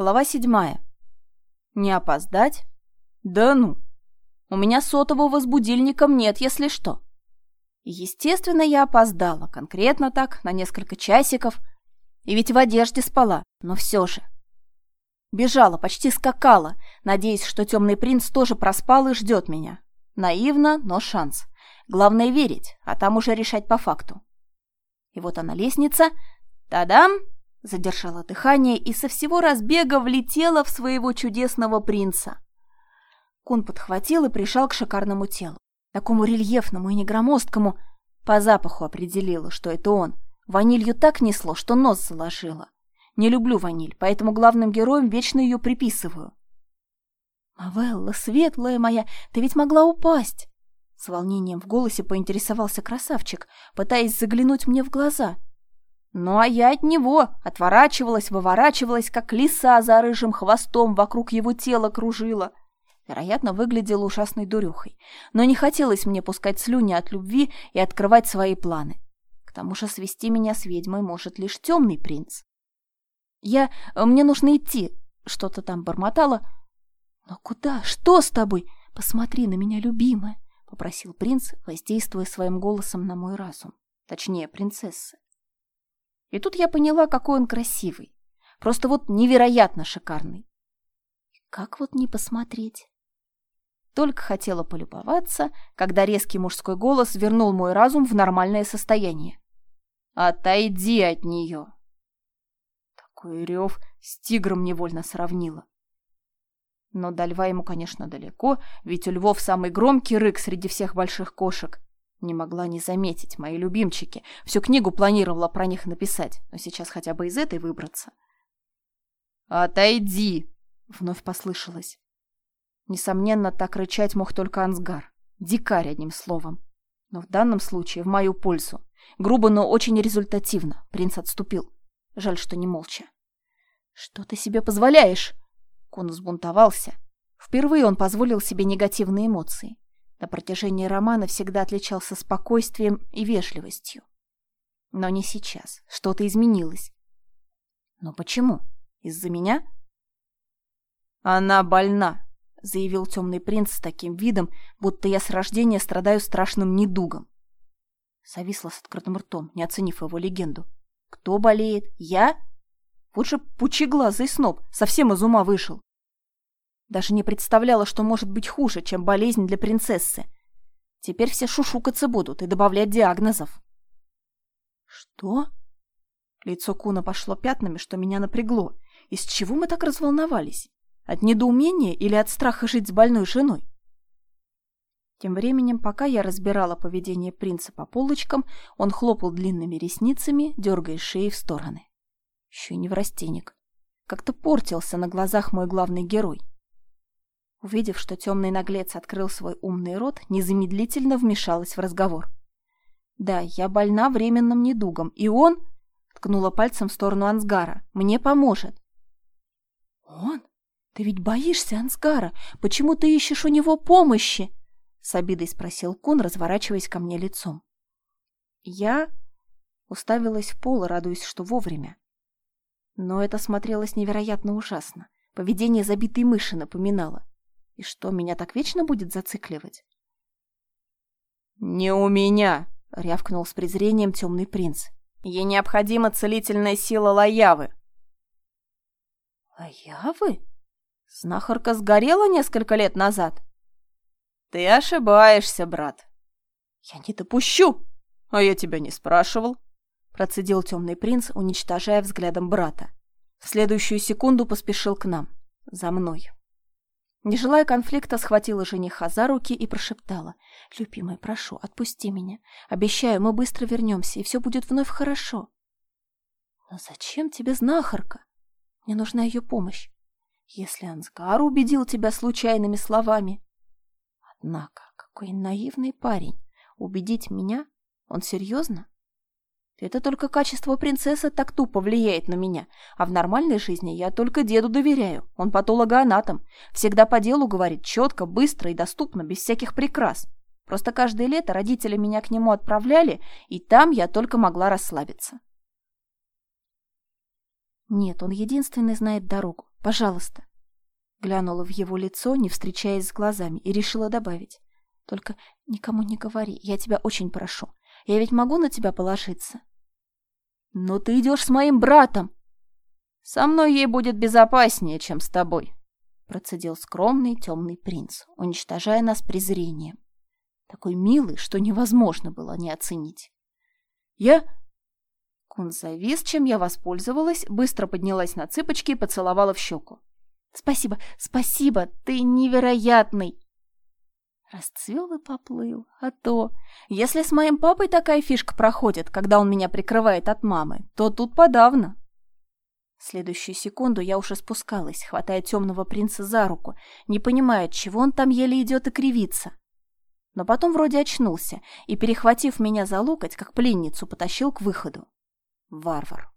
Глава седьмая. Не опоздать? Да ну. У меня сотового с будильником нет, если что. Естественно, я опоздала, конкретно так, на несколько часиков. И ведь в одежде спала, но все же. Бежала, почти скакала, надеясь, что темный принц тоже проспал и ждет меня. Наивно, но шанс. Главное верить, а там уже решать по факту. И вот она лестница. Та-дам! Задержала дыхание и со всего разбега влетела в своего чудесного принца. Кун подхватил и прижал к шикарному телу, такому рельефному и негромоздкому. По запаху определила, что это он. Ванилью так несло, что нос заложило. Не люблю ваниль, поэтому главным героем вечно ее приписываю. «Мавелла, светлая моя, ты ведь могла упасть!» С волнением в голосе поинтересовался красавчик, пытаясь заглянуть мне в глаза — ну а я от него отворачивалась, выворачивалась, как лиса за рыжим хвостом вокруг его тела кружила. Вероятно, выглядела ужасной дурехой. Но не хотелось мне пускать слюни от любви и открывать свои планы. К тому же свести меня с ведьмой может лишь темный принц. Я... Мне нужно идти. Что-то там бормотала. Но куда? Что с тобой? Посмотри на меня, любимая, — попросил принц, воздействуя своим голосом на мой разум. Точнее, принцессы. И тут я поняла, какой он красивый. Просто вот невероятно шикарный. Как вот не посмотреть? Только хотела полюбоваться, когда резкий мужской голос вернул мой разум в нормальное состояние. «Отойди от нее!» Такой рев с тигром невольно сравнила. Но до льва ему, конечно, далеко, ведь у львов самый громкий рык среди всех больших кошек. Не могла не заметить, мои любимчики. Всю книгу планировала про них написать, но сейчас хотя бы из этой выбраться. «Отойди!» — вновь послышалось. Несомненно, так рычать мог только Ансгар. Дикарь, одним словом. Но в данном случае в мою пользу. Грубо, но очень результативно. Принц отступил. Жаль, что не молча. «Что ты себе позволяешь?» Кон взбунтовался. Впервые он позволил себе негативные эмоции. На протяжении романа всегда отличался спокойствием и вежливостью. Но не сейчас. Что-то изменилось. Но почему? Из-за меня? Она больна, заявил темный принц с таким видом, будто я с рождения страдаю страшным недугом. Зависла с открытым ртом, не оценив его легенду. Кто болеет? Я? Вот же пучеглазый сноб, совсем из ума вышел. Даже не представляла, что может быть хуже, чем болезнь для принцессы. Теперь все шушукаться будут и добавлять диагнозов. Что? Лицо Куна пошло пятнами, что меня напрягло. Из чего мы так разволновались? От недоумения или от страха жить с больной женой? Тем временем, пока я разбирала поведение принца по полочкам, он хлопал длинными ресницами, дергая шеи в стороны. Еще и не в растенек. Как-то портился на глазах мой главный герой. Увидев, что темный наглец открыл свой умный рот, незамедлительно вмешалась в разговор. «Да, я больна временным недугом, и он...» — ткнула пальцем в сторону Ансгара. «Мне поможет». «Он? Ты ведь боишься Ансгара? Почему ты ищешь у него помощи?» — с обидой спросил Кун, разворачиваясь ко мне лицом. Я уставилась в пол, радуясь, что вовремя. Но это смотрелось невероятно ужасно. Поведение забитой мыши напоминало. И что, меня так вечно будет зацикливать? «Не у меня!» — рявкнул с презрением темный принц. «Ей необходима целительная сила Лаявы». «Лаявы? Знахарка сгорела несколько лет назад?» «Ты ошибаешься, брат». «Я не допущу!» «А я тебя не спрашивал», — процедил темный принц, уничтожая взглядом брата. В следующую секунду поспешил к нам. За мной. Не желая конфликта, схватила жениха за руки и прошептала. «Любимый, прошу, отпусти меня. Обещаю, мы быстро вернемся, и все будет вновь хорошо». «Но зачем тебе знахарка? Мне нужна ее помощь. Если Ансгар убедил тебя случайными словами...» «Однако, какой наивный парень. Убедить меня? Он серьезно?» Это только качество принцессы так тупо влияет на меня. А в нормальной жизни я только деду доверяю. Он патологоанатом. Всегда по делу говорит, четко, быстро и доступно, без всяких прикрас. Просто каждое лето родители меня к нему отправляли, и там я только могла расслабиться. Нет, он единственный знает дорогу. пожалуйста. Глянула в его лицо, не встречаясь с глазами, и решила добавить. Только никому не говори, я тебя очень прошу. Я ведь могу на тебя положиться? Но ты идешь с моим братом. Со мной ей будет безопаснее, чем с тобой, процедил скромный темный принц, уничтожая нас презрением. Такой милый, что невозможно было не оценить. Я... Кун завис, чем я воспользовалась, быстро поднялась на цыпочки и поцеловала в щеку. «Спасибо, спасибо, ты невероятный!» Расцвел и поплыл. А то, если с моим папой такая фишка проходит, когда он меня прикрывает от мамы, то тут подавно. В следующую секунду я уже спускалась, хватая темного принца за руку, не понимая, чего он там еле идет и кривится. Но потом вроде очнулся и, перехватив меня за локоть, как пленницу, потащил к выходу. Варвар.